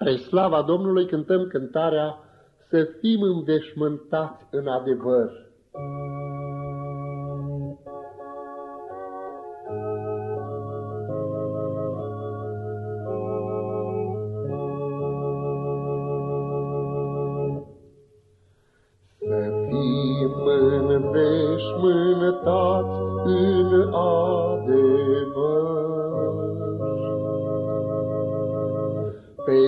Spre slava Domnului cântăm cântarea Să fim înveșmântați în adevăr. Să fim înveșmântați în adevăr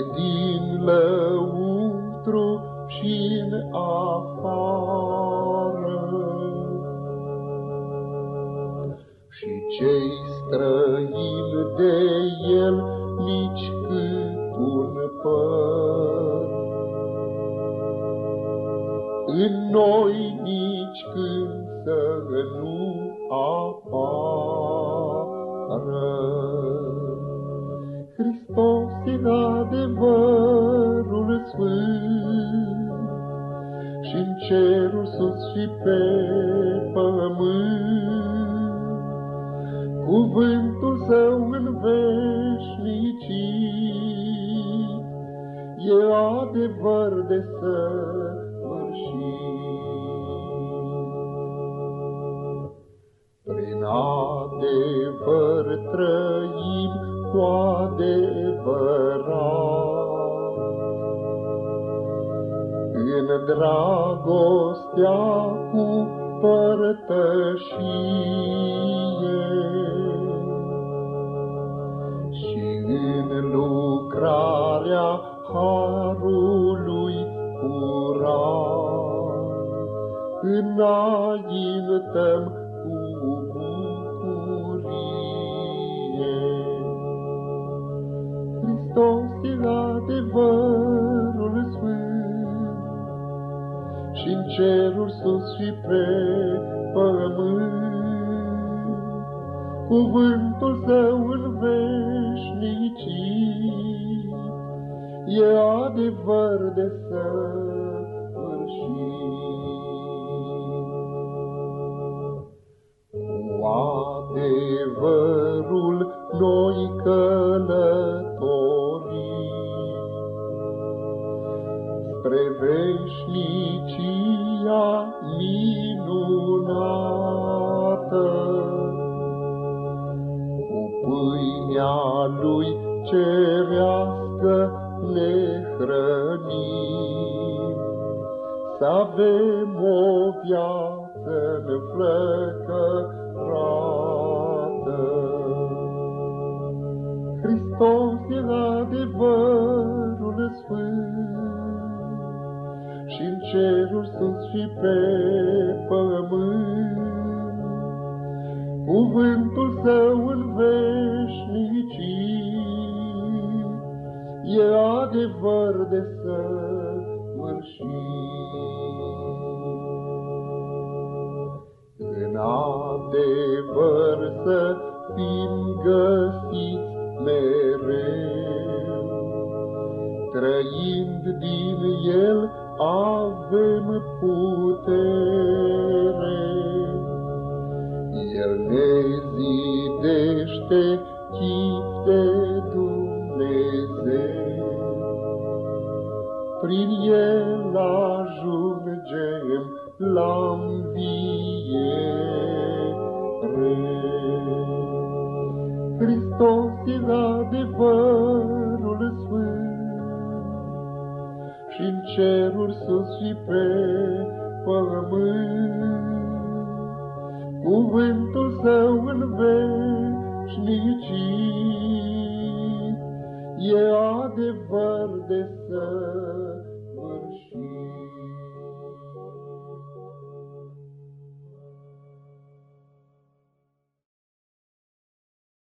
din lăuntru și în afară. Și cei străini de el nici cât un păr. În noi nici când să nu apară. Hristos e adevărul sfânt și în cerul sus și pe pământ. Cuvântul său în veșnicii e adevăr de săvârșit. Prin adevăr trăim cu adevărat. În dragostea cu părtășie și în lucrarea Harului curat, înaintăm Hristos e adevărul sfânt și în cerul sus și pe pământ. Cuvântul său în veșnicii e adevăr de săvârșit. Spre veșnicia minunată. Cu pâinea lui cerească ne hrănim, să avem o viață neflăcărată. Hristos e adevărul sfânt și în cerul sus și pe pământ. Cuvântul său în veșnicii e adevăr de săvârșit. În adevăr să fim găsiți mereu. Trăind din el avem putere. El ne zidește chip de Dumnezeu. Prin el ajungem la înviere. Și în cerul sus și pe pământ. Cuvântul său în veșnicii e adevăr de săvârșit.